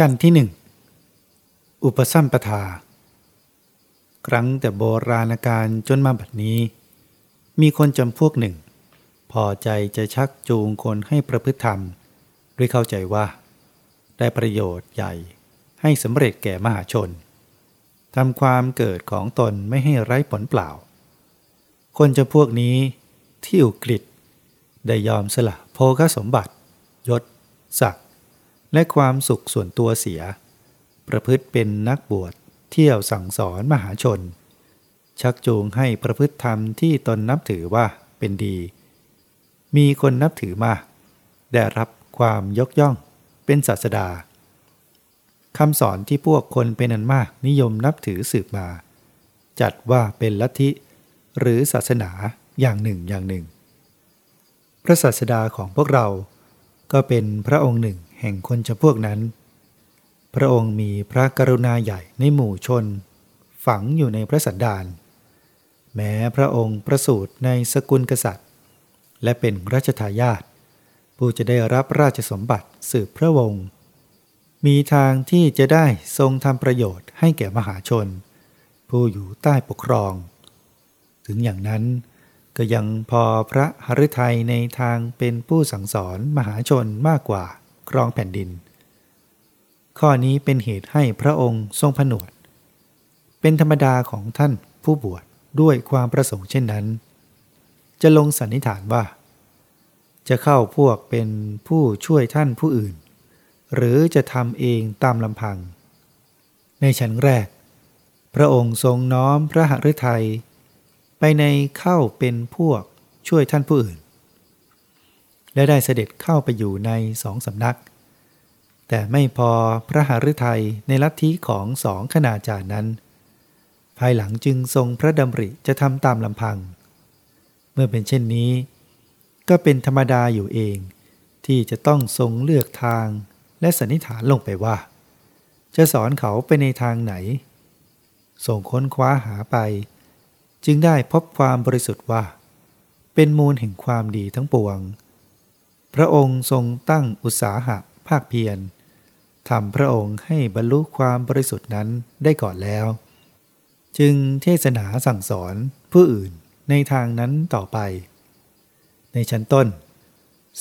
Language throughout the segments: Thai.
กันที่หนึ่งอุปสัมปทา ครั้งแต่โบราณการจนมาบัดนี้ มีคนจำพวกหนึ่ง พอใจจะชักจูงคนให้ประพฤติธรรม ด้วยเข้าใจว่า ได้ประโยชน์ใหญ่ให้สำเร็จแก่มหาชนทำความเกิดของตนไม่ให้ไร้ผลเปล่า คนจำพวกนี้ที่อุกฤษได้ยอมสละโภคสมบัติ ยศศักดิ์ และความสุขส่วนตัวเสีย ประพฤติเป็นนักบวชเที่ยวสั่งสอนมหาชน ชักจูงให้ประพฤติธรรมที่ตนนับถือว่าเป็นดี มีคนนับถือมาก ได้รับความยกย่องเป็นศาสดาคำสอนที่พวกคนเป็นอันมากนิยมนับถือสืบมา จัดว่าเป็นลัทธิ หรือศาสนาอย่างหนึ่งอย่างหนึ่ง พระศาสดาของพวกเราก็เป็นพระองค์หนึ่ง แห่งคนจำพวกนั้น พระองค์มีพระกรุณาใหญ่ในหมู่ชน ฝังอยู่ในพระสันดาน แม้พระองค์ประสูติในสกุลกษัตริย์ และเป็นรัชทายาทผู้จะได้รับราชสมบัติสืบพระวงศ์มีทางที่จะได้ทรงทำประโยชน์ให้แก่มหาชน ผู้อยู่ใต้ปกครอง ถึงอย่างนั้นก็ยังพอพระหฤทัยในทางเป็นผู้สั่งสอนมหาชนมากกว่า ครองแผ่นดิน ข้อนี้เป็นเหตุให้พระองค์ทรงผนวด เป็นธรรมดาของท่านผู้บวชดด้วยความประสงค์เช่นนั้น จะลงสันนิษฐานว่า จะเข้าพวกเป็นผู้ช่วยท่านผู้อื่น หรือจะทำเองตามลำพัง ในชั้นแรก พระองค์ทรงน้อมพระหฤทัยไปในเข้าเป็นพวกช่วยท่านผู้อื่น และได้เสด็จเข้าไปอยู่ในสองสำนัก แต่ไม่พอพระหฤทัยในลัทธิของสองคณาจารย์นั้น ภายหลังจึงทรงพระดำริจะทำตามลำพัง เมื่อเป็นเช่นนี้ ก็เป็นธรรมดาอยู่เอง ที่จะต้องทรงเลือกทางและสันนิษฐานลงไปว่า จะสอนเขาไปในทางไหน ส่งค้นคว้าหาไป จึงได้พบความบริสุทธิ์ว่า เป็นมูลแห่งความดีทั้งปวง พระองค์ทรงตั้งอุตสาหะภาคเพียรทำพระองค์ให้บรรลุความบริสุทธิ์นั้นได้ก่อนแล้ว จึงเทศนาสั่งสอนผู้อื่นในทางนั้นต่อไป ในชั้นต้น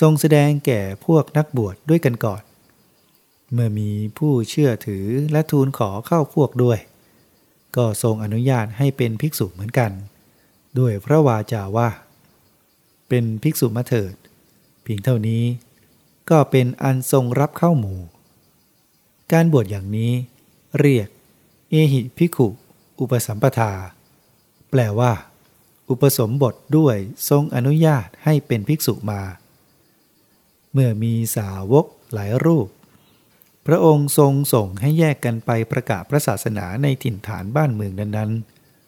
ทรงแสดงแก่พวกนักบวชดด้วยกันก่อน เมื่อมีผู้เชื่อถือและทูลขอเข้าพวกด้วย ก็ทรงอนุญาตให้เป็นภิกษุเหมือนกัน ด้วยพระวาจาว่า เป็นภิกษุมาเถิด พียงเท่านี้ก็เป็นอันทรงรับเข้าหมู่ การบวชอย่างนี้เรียก เอหิภิกขุ อุปสัมปทา แปลว่า อุปสมบทด้วยทรงอนุญาตให้เป็นภิกษุมา เมื่อมีสาวกหลายรูป พระองค์ทรงส่งให้แยกกันไปประกาศพระศาสนาในถิ่นฐานบ้านเมืองนั้น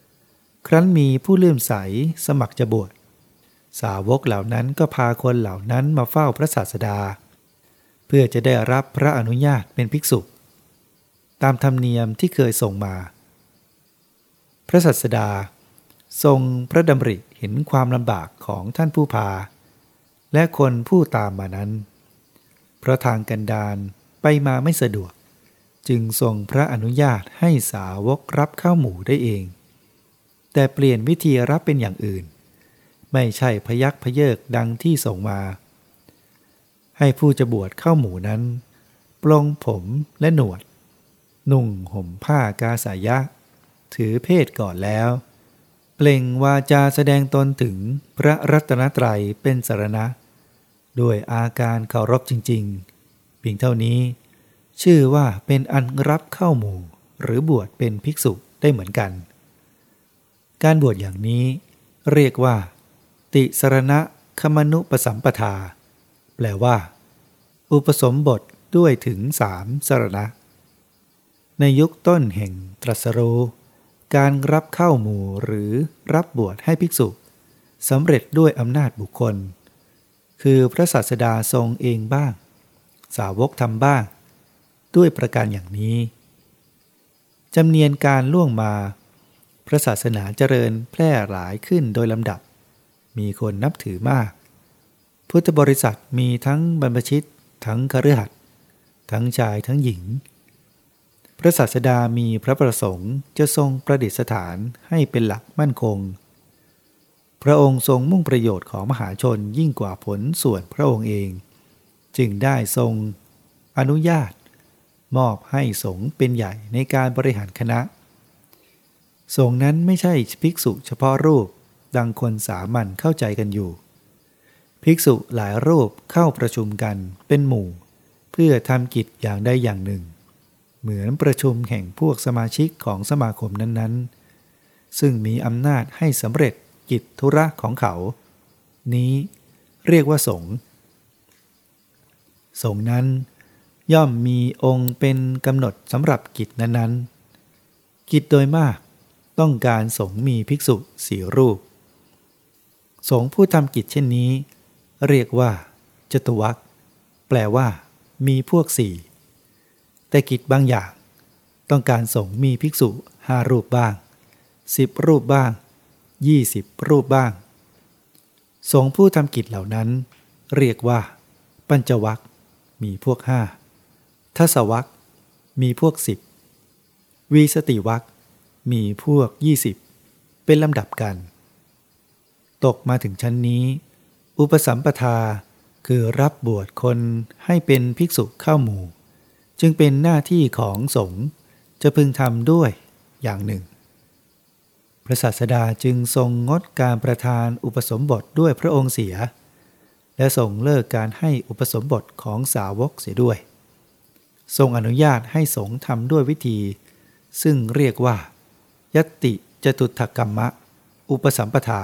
ๆ ครั้นมีผู้เลื่อมใสสมัครจะบวช สาวกเหล่านั้นก็พาคนเหล่านั้นมาเฝ้าพระศาสดา เพื่อจะได้รับพระอนุญาตเป็นภิกษุ ตามธรรมเนียมที่เคยส่งมา พระศาสดา ทรงพระดำริเห็นความลำบากของท่านผู้พา และคนผู้ตามมานั้น เพราะทางกันดารไปมาไม่สะดวก จึงทรงพระอนุญาตให้สาวกรับข้าวหมูได้เอง แต่เปลี่ยนวิธีรับเป็นอย่างอื่น ไม่ใช่พยักพเยิกดังที่ส่งมา ให้ผู้จะบวชเข้าหมูนั้น ปลงผมและหนวด นุ่งห่มผ้ากาสายะ ถือเพศก่อนแล้ว เปล่งวาจาแสดงตนถึงพระรัตนตรัยเป็นสารณะ ด้วยอาการเคารพจริงๆพียงเท่านี้ ชื่อว่าเป็นอันรับเข้าหมู่ หรือบวชเป็นภิกษุได้เหมือนกัน การบวชอย่างนี้เรียกว่า ติสรณะคมนุปสัมปทา แปลว่า อุปสมบทด้วยถึงสามสรณะ ในยุคต้นแห่งตรัสรู้การรับเข้าหมู่หรือรับบวชให้ภิกษุสำเร็จด้วยอำนาจบุคคล คือพระศาสดาทรงเองบ้าง สาวกทำบ้าง ด้วยประการอย่างนี้จำเนียนการล่วงมา พระศาสนาเจริญแพร่หลายขึ้นโดยลำดับ มีคนนับถือมาก พุทธบริษัทมีทั้งบรรพชิต ทั้งคฤหัสถ์ทั้งชายทั้งหญิง พระศาสดามีพระประสงค์จะทรงประดิษฐานให้เป็นหลักมั่นคง พระองค์ทรงมุ่งประโยชน์ของมหาชนยิ่งกว่าผลส่วนพระองค์เอง จึงได้ทรงอนุญาต มอบให้สงฆ์เป็นใหญ่ในการบริหารคณะสงฆ์นั้นไม่ใช่ภิกษุเฉพาะรูป ดังคนสามัญเข้าใจกันอยู่ ภิกษุหลายรูปเข้าประชุมกันเป็นหมู่ เพื่อทำกิจอย่างใดอย่างหนึ่ง เหมือนประชุมแห่งพวกสมาชิกของสมาคมนั้นๆ ซึ่งมีอำนาจให้สำเร็จกิจธุระของเขา นี้เรียกว่าสงฆ์สงฆ์นั้น ย่อมมีองค์เป็นกำหนดสำหรับกิจนั้นๆ กิจโดยมากต้องการสงฆ์มีภิกษุสี่รูป สงผู้ทำกิจเช่นนี้ เรียกว่าจตุวักแปลว่า มีพวกสี่แต่กิจบางอย่าง ต้องการสงมีภิกษุห้ารูปบ้างสิบรูปบ้างยี่สิบรูปบ้าง สงผู้ทำกิจเหล่านั้น เรียกว่า ปัญจวักมีพวกห้าทศวักมีพวกสิบวีสติวักมีพวกยี่สิบเป็นลำดับกัน ตกมาถึงชั้นนี้ อุปสัมปทาคือรับบวชคนให้เป็นภิกษุเข้าหมู่ จึงเป็นหน้าที่ของสงฆ์จะพึงทำด้วยอย่างหนึ่ง พระศาสดาจึงทรงงดการประทานอุปสมบทด้วยพระองค์เสีย และทรงเลิกการให้อุปสมบทของสาวกเสียด้วย ทรงอนุญาตให้สงฆ์ทำด้วยวิธี ซึ่งเรียกว่า ยติจตุถกรรมะ อุปสัมปทา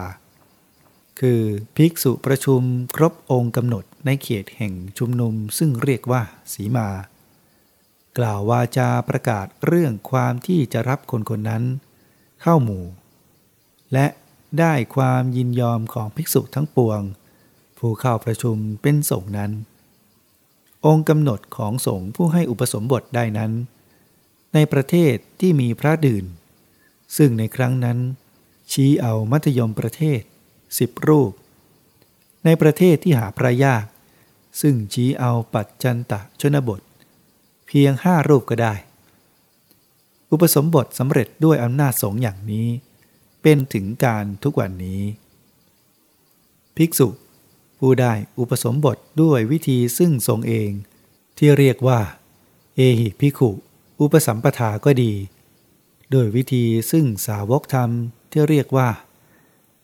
คือภิกษุประชุมครบองค์กำหนดในเขตแห่งชุมนุมซึ่งเรียกว่าสีมา กล่าววาจาประกาศเรื่องความที่จะรับคนคนนั้น เข้าหมู่ และได้ความยินยอมของภิกษุทั้งปวง ผู้เข้าประชุมเป็นสงฆ์นั้น องค์กำหนดของสงฆ์ผู้ให้อุปสมบทได้นั้น ในประเทศที่มีพระดื่น ซึ่งในครั้งนั้น ชี้เอามัธยมประเทศ สิบรูป ในประเทศที่หาพระยาก ซึ่งชี้เอาปัจจันตะชนบท เพียงห้ารูปก็ได้ อุปสมบทสำเร็จด้วยอำนาจสงอย่างนี้ เป็นถึงการทุกวันนี้ ภิกษุ ผู้ได้อุปสมบทด้วยวิธีซึ่งทรงเอง ที่เรียกว่า เอหิภิกขุ อุปสัมปทาก็ดี โดยวิธีซึ่งสาวกธรรมที่เรียกว่า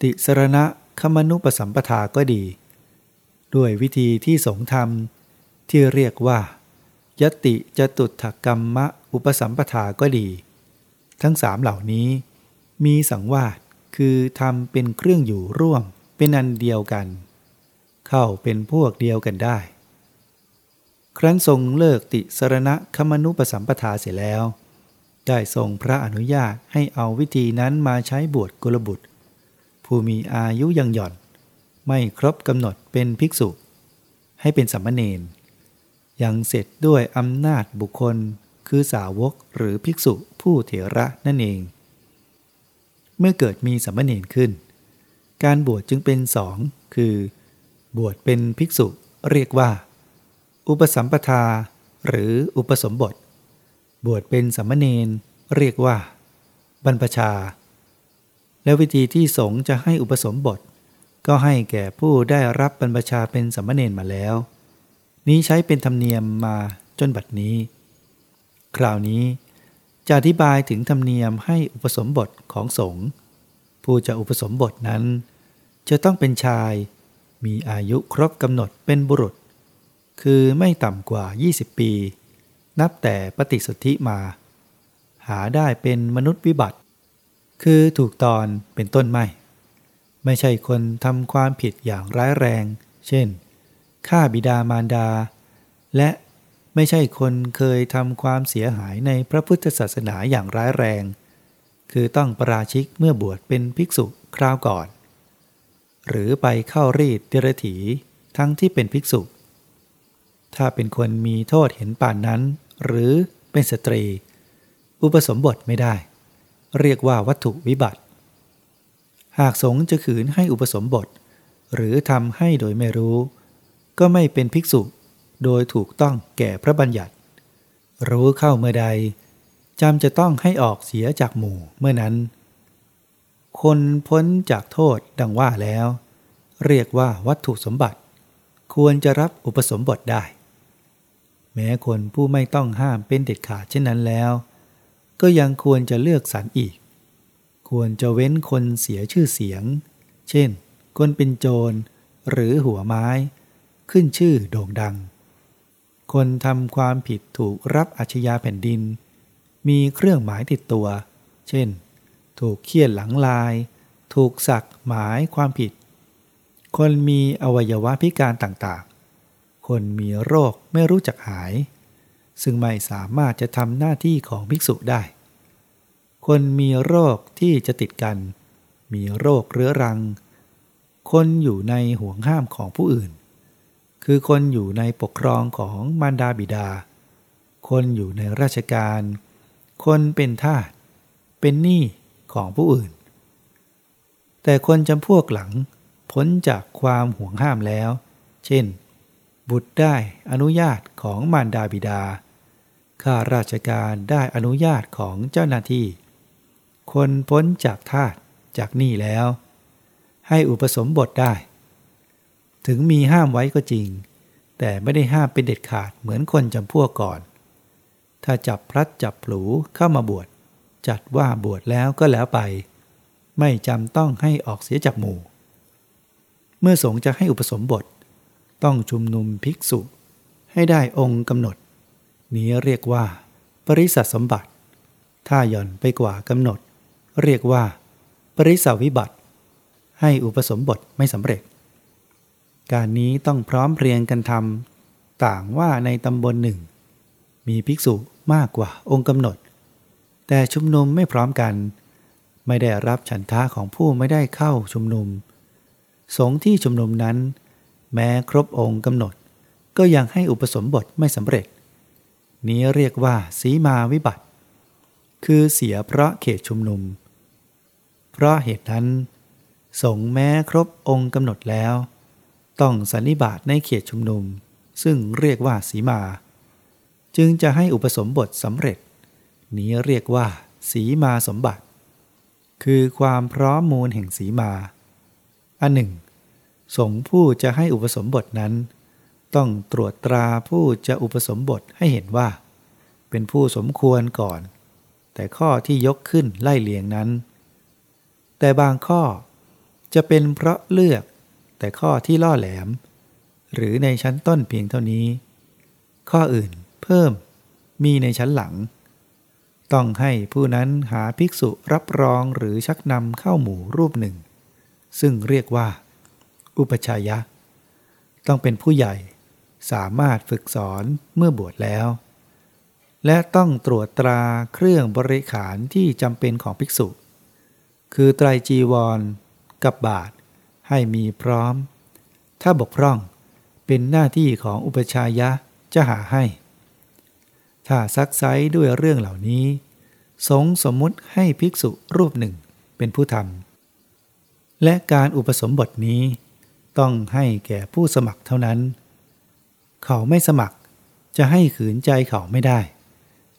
ติสรณะคมนุปสัมปทาก็ดี ด้วยวิธีที่สงธรรมที่เรียกว่า ยติจตุถกรรมะอุปสัมปทาก็ดี ทั้งสามเหล่านี้ มีสังวาสคือทำเป็นเครื่องอยู่ร่วมเป็นอันเดียวกัน เข้าเป็นพวกเดียวกันได้ ครั้นทรงเลิกติสรณะคมนุปสัมปทาเสร็จแล้ว ได้ทรงพระอนุญาตให้เอาวิธีนั้นมาใช้บวชกุลบุตร ผู้มีอายุยังหย่อน ไม่ครบกำหนดเป็นภิกษุ ให้เป็นสัมมเนนยังเสร็จด้วยอำนาจบุคคลคือสาวกหรือภิกษุผู้เถระนั่นเอง เมื่อเกิดมีสัมมเนนขึ้น การบวชจึงเป็นสองคือบวชเป็นภิกษุเรียกว่า อุปสัมปทาหรืออุปสมบท บวชเป็นสัมมเนนเรียกว่า บรรพชา และวิธีที่สงฆ์จะให้อุปสมบท ก็ให้แก่ผู้ได้รับบรรพชาเป็นสมมเนนมาแล้ว นี้ใช้เป็นธรรมเนียมมาจนบัดนี้ คราวนี้จะอธิบายถึงธรรมเนียมให้อุปสมบทของสงฆ์ผู้จะอุปสมบทนั้น จะต้องเป็นชาย มีอายุครบกำหนดเป็นบุรุษ คือไม่ต่ำกว่า 20 ปี นับแต่ปฏิสนธิมา หาได้เป็นมนุษย์วิบัติ คือถูกตอนเป็นต้นไม่ ไม่ใช่คนทำความผิดอย่างร้ายแรง เช่นฆ่าบิดามารดา และไม่ใช่คนเคยทำความเสียหายในพระพุทธศาสนาอย่างร้ายแรง คือต้องประราชิกเมื่อบวชเป็นภิกษุคราวก่อน หรือไปเข้ารีดเดรถีทั้งที่เป็นภิกษุ ถ้าเป็นคนมีโทษเห็นป่านนั้น หรือเป็นสตรี อุปสมบทไม่ได้ เรียกว่าวัตถุวิบัติ หากสงฆ์จะขืนให้อุปสมบท หรือทำให้โดยไม่รู้ ก็ไม่เป็นภิกษุโดยถูกต้องแก่พระบัญญัติ รู้เข้าเมื่อใดจำจะต้องให้ออกเสียจากหมู่เมื่อนั้น คนพ้นจากโทษดังว่าแล้ว เรียกว่าวัตถุสมบัติ ควรจะรับอุปสมบทได้ แม้คนผู้ไม่ต้องห้ามเป็นเด็ดขาดเช่นนั้นแล้ว ก็ยังควรจะเลือกสรรอีก ควรจะเว้นคนเสียชื่อเสียง เช่น คนเป็นโจร หรือหัวไม้ ขึ้นชื่อโด่งดัง คนทำความผิดถูกรับอาชญาแผ่นดิน มีเครื่องหมายติดตัว เช่น ถูกเคี่ยนหลังลาย ถูกสักหมายความผิด คนมีอวัยวะพิการต่างๆ คนมีโรคไม่รู้จักหาย ซึ่งไม่สามารถจะทำหน้าที่ของภิกษุได้ คนมีโรคที่จะติดกัน มีโรคเรื้อรัง คนอยู่ในห่วงห้ามของผู้อื่น คือคนอยู่ในปกครองของมารดาบิดา คนอยู่ในราชการ คนเป็นทาส เป็นหนี้ของผู้อื่น แต่คนจำพวกหลังพ้นจากความห่วงห้ามแล้ว เช่น บุตรได้อนุญาตของมารดาบิดา ข้าราชการได้อนุญาตของเจ้าหน้าที่ คนพ้นจากทาสจากหนี้แล้ว ให้อุปสมบทได้ ถึงมีห้ามไว้ก็จริง แต่ไม่ได้ห้ามเป็นเด็ดขาดเหมือนคนจำพวกก่อน ถ้าจับพลัดจับผูเข้ามาบวช จัดว่าบวชแล้วก็แล้วไป ไม่จำต้องให้ออกเสียจากหมู่ เมื่อสงฆ์จะให้อุปสมบท ต้องชุมนุมภิกษุ ให้ได้องค์กำหนด นี้เรียกว่า ปริสัทสมบัติ ถ้าหย่อนไปกว่ากำหนด เรียกว่า ปริสาวิบัติ ให้อุปสมบทไม่สำเร็จ การนี้ต้องพร้อมเพรียงกันทำต่างว่าในตำบลหนึ่ง มีภิกษุมากกว่าองค์กำหนด แต่ชุมนุมไม่พร้อมกัน ไม่ได้รับฉันทะของผู้ไม่ได้เข้าชุมนุม สงที่ชุมนุมนั้น แม้ครบองค์กำหนด ก็ยังให้อุปสมบทไม่สำเร็จ นี้เรียกว่าสีมาวิบัติ คือเสียเพราะเขตชุมนุม เพราะเหตุนั้น สงแม้ครบองค์กำหนดแล้ว ต้องสันนิบาตในเขตชุมนุม ซึ่งเรียกว่าสีมา จึงจะให้อุปสมบทสำเร็จ นี้เรียกว่า สีมาสมบัติ คือความพร้อมมูลแห่งสีมา อันหนึ่ง สงผู้จะให้อุปสมบทนั้น ต้องตรวจตราผู้จะอุปสมบทให้เห็นว่า เป็นผู้สมควรก่อน แต่ข้อที่ยกขึ้นไล่เลียงนั้น แต่บางข้อจะเป็นเพราะเลือกแต่ข้อที่ล่อแหลม หรือในชั้นต้นเพียงเท่านี้ ข้ออื่นเพิ่มมีในชั้นหลัง ต้องให้ผู้นั้นหาภิกษุรับรองหรือชักนำเข้าหมู่รูปหนึ่ง ซึ่งเรียกว่า อุปชายะ ต้องเป็นผู้ใหญ่ สามารถฝึกสอนเมื่อบวชแล้ว และต้องตรวจตราเครื่องบริขารที่จำเป็นของภิกษุ คือไตรจีวร กับบาท ให้มีพร้อม ถ้าบกพร่องเป็นหน้าที่ของอุปชายะจะหาให้ ถ้าซักไซด้วยเรื่องเหล่านี้ สงสมมุติให้ภิกษุรูปหนึ่งเป็นผู้ทำและการอุปสมบทนี้ต้องให้แก่ผู้สมัครเท่านั้น เขาไม่สมัคร จะให้ขืนใจเขาไม่ได้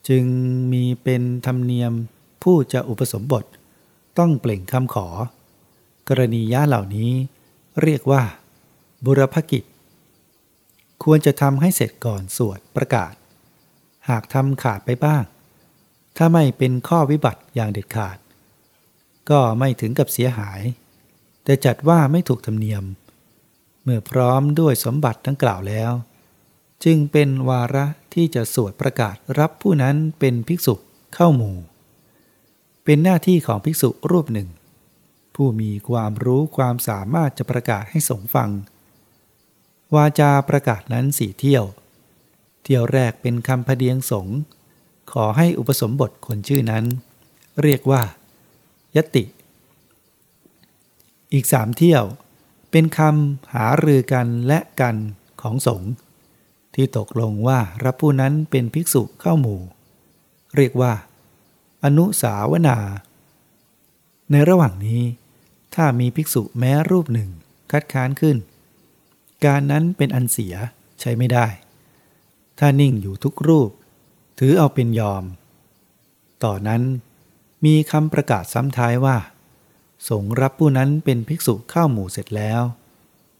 จึงมีเป็นธรรมเนียมผู้จะอุปสมบท ต้องเปล่งคำขอ กรณียะเหล่านี้เรียกว่า บุรพกิจ ควรจะทำให้เสร็จก่อนสวดประกาศ หากทำขาดไปบ้าง ถ้าไม่เป็นข้อวิบัติอย่างเด็ดขาด ก็ไม่ถึงกับเสียหาย แต่จัดว่าไม่ถูกธรรมเนียม เมื่อพร้อมด้วยสมบัติทั้งกล่าวแล้ว จึงเป็นวาระที่จะสวดประกาศรับผู้นั้นเป็นภิกษุเข้าหมู่ เป็นหน้าที่ของภิกษุรูปหนึ่ง ผู้มีความรู้ความสามารถจะประกาศให้สงฟัง วาจาประกาศนั้นสี่เที่ยว เที่ยวแรกเป็นคำพเดียงสงขอให้อุปสมบทคนชื่อนั้น เรียกว่า ยติ อีกสามเที่ยว เป็นคำหารือกันและกันของสงฆ์ ที่ตกลงว่ารับผู้นั้นเป็นภิกษุเข้าหมู่ เรียกว่า อนุสาวนา ในระหว่างนี้ ถ้ามีภิกษุแม้รูปหนึ่งคัดค้านขึ้น การนั้นเป็นอันเสียใช้ไม่ได้ ถ้านิ่งอยู่ทุกรูป ถือเอาเป็นยอม ต่อนนั้นมีคำประกาศซ้ำท้ายว่า สงรับผู้นั้นเป็นภิกษุเข้าหมู่เสร็จแล้ว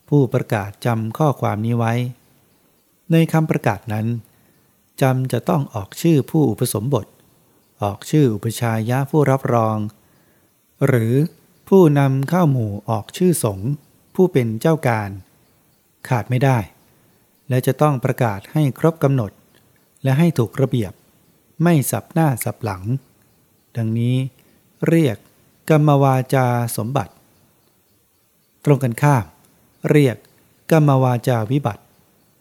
ผู้ประกาศจำข้อความนี้ไว้ ในคำประกาศนั้นจำจะต้องออกชื่อผู้อุปสมบท ออกชื่ออุปชายะผู้รับรอง หรือผู้นำเข้าหมู่ออกชื่อสงฆ์ผู้เป็นเจ้าการ ขาดไม่ได้ และจะต้องประกาศให้ครบกำหนด และให้ถูกระเบียบ ไม่สับหน้าสับหลัง ดังนี้เรียกกรรมวาจาสมบัติ ตรงกันข้าม เรียกกรรมวาจาวิบัติ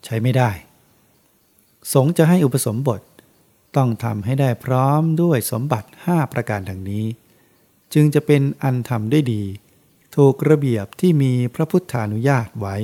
ใช้ไม่ได้ สงฆ์จะให้อุปสมบทต้องทำให้ได้พร้อมด้วยสมบัติ 5 ประการดังนี้ จึงจะเป็นอันทำได้ดี ถูกระเบียบที่มีพระพุทธานุญาตไว้